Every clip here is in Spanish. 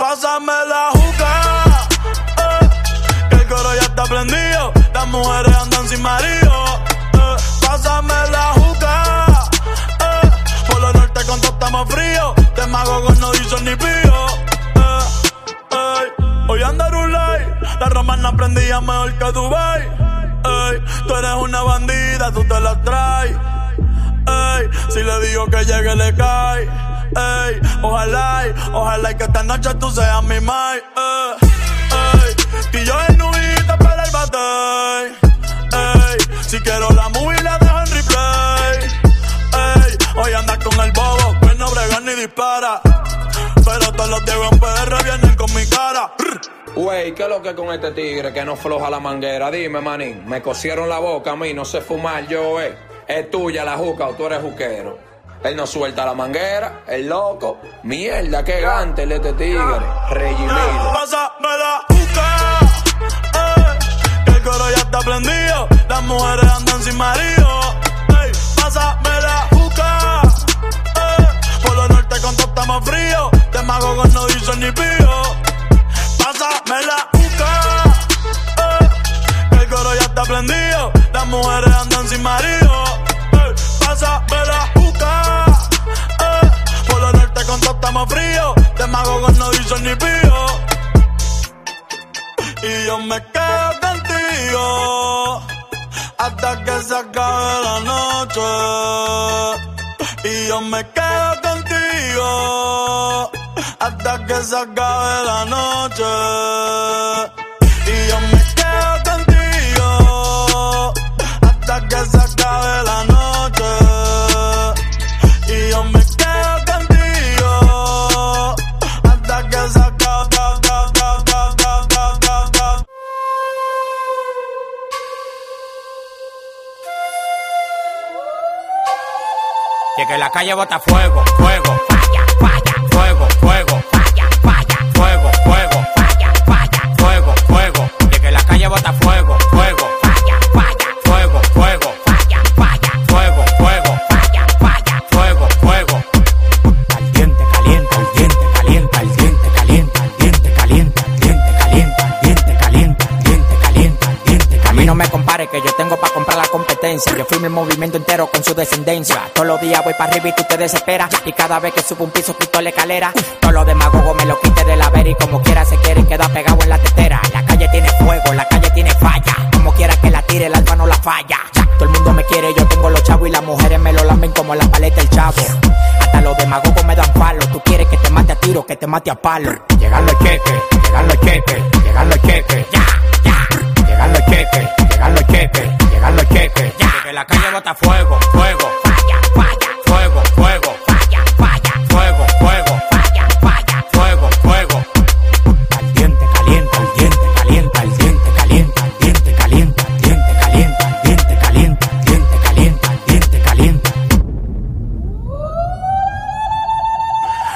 Pásame la juca, eh, que el coro ya está prendido. Las mujeres andan sin marido. eh. Pásame la juca, eh, por lo norte todo estamos frío. Te mago con no dicen ni pío. eh. Hoy anda Rulay, la romana prendía mejor que Dubai. Ey, tú eres una bandida, tú te la traes. Si le digo que llegue, le cae. Ey, ojalá, ojalá y que esta noche tú seas mi mai. Ey, ey, y yo en nubita para el batey. Ey, si quiero la movie la dejo en replay. Ey, hoy andas con el bobo, pues no brega ni dispara. Pero todos los Diego en PR vienen con mi cara. Wey, ¿qué es lo que con este tigre que no floja la manguera? Dime, manín. Me cosieron la boca a mí, no sé fumar yo, eh. Es tuya la juca o tú eres juquero. Él no suelta la manguera, el loco. Mierda, qué gante el este tigre. Regimilo. Pásame la juca, eh, el coro ya está prendido. Las mujeres andan sin marido. Ey, pásame la juca, eh, por lo norte con todo estamos fríos. Te mago con no dicen ni pío. Pásame la juca, eh, el coro ya está prendido. Las mujeres andan sin marido. Ni pío. Y yo me quedo contigo hasta que se acabe la noche. Y yo me quedo contigo hasta que se acabe la noche. Y yo me Que la calle bota fuego, fuego, falla, falla, fuego, fuego, falla, falla, fuego, fuego, falla, falla, fuego, fuego. Y que la calle bota fuego, Yo firmo el movimiento entero con su descendencia. Todos los días voy para arriba y tú te desesperas. Y cada vez que subo un piso quito la escalera. Todos los demagogos me lo quite de la vera y como quiera se quieren quedar pegado en la tetera. La calle tiene fuego, la calle tiene falla. Como quiera que la tire, el alfa no la falla. Todo el mundo me quiere, yo tengo los chavos y las mujeres me lo lamen como la paleta del chavo. Hasta los demagogos me dan palo. Tú quieres que te mate a tiro, que te mate a palo. Llegando el cheque, llegando el cheque, llegando el cheque. Ya, ya. Llegando el cheque, llegando el cheque, llegando el cheque. La calle bota fuego, fuego. Falla, falla. Fuego, fuego. Falla, falla. Fuego, fuego. Falla, falla. Fuego, fuego. Al diente calienta, al diente calienta, al diente calienta, al diente calienta, al diente calienta, al diente calienta, al diente calienta, al diente calienta.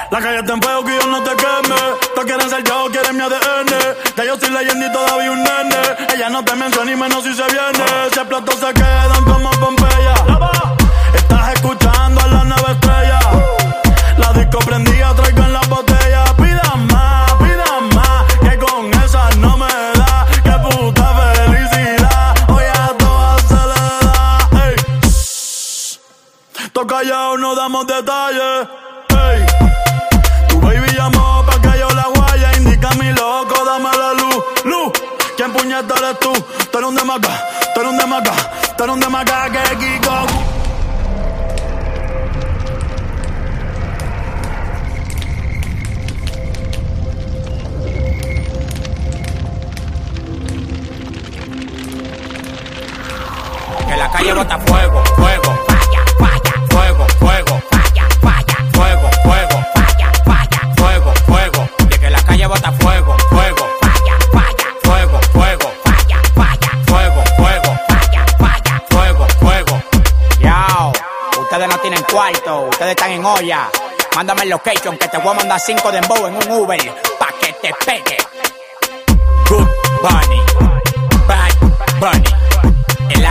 La calle está en fuego que yo no te queme. Tú quieres ser yo, quieren mi ADN. Ya yo soy leyenda y todavía un nene. Ella no te menciona ni menos si se viene. Si el se quedan con Toca callado, no damos detalles. Ey. Tu baby llamó pa' que yo la guaya. Indica mi loco, dame la luz. Luz, ¿quién puñeta eres tú? Tú un demaca, tú eres un demaca, tú eres un demaca que Kiko. Calle bota fuego, ustedes están en olla. Mándame el location que te voy a mandar cinco de en un Uber pa' que te pegue. Good Bunny, Bad Bunny. El